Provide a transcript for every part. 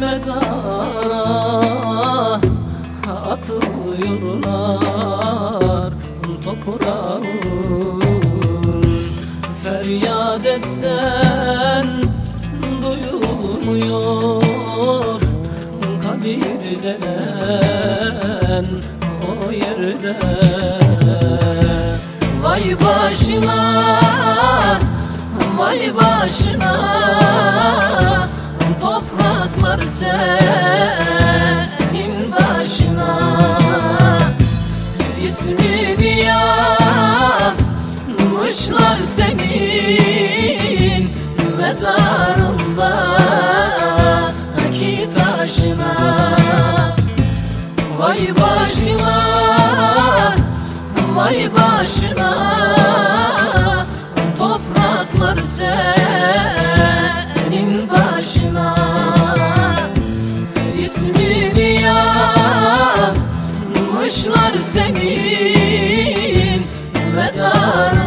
mezara Atılıyorlar. Toprağa Feryat etsen duyulmuyor. Kabir denen o yerde. Vay başına, vay başına Mezarındaki taşına. Vay başına Vay başına Topraklar senin başına. İsmini yazmışlar senin Mezarındaki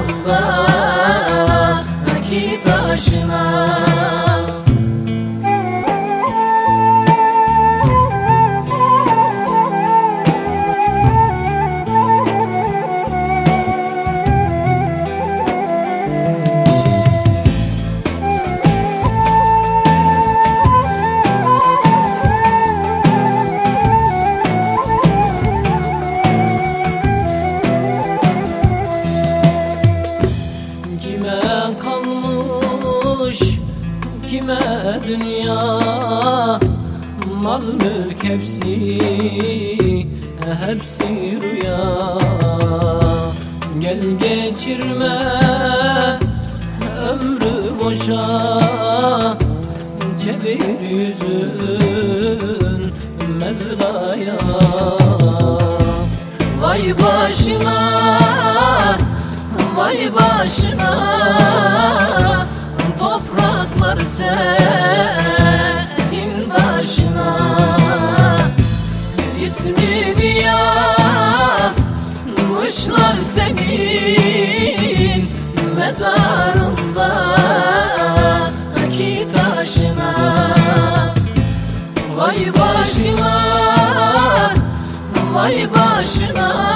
dünya Mal mülk hepsi hepsi rüya. Gel geçirme ömrü boşa Çevir yüzün Mevla'ya. Vay başına Vay başına çıkar senin başına. İsmini yazmışlar senin mezarında ki taşına. Vay başına, vay başına.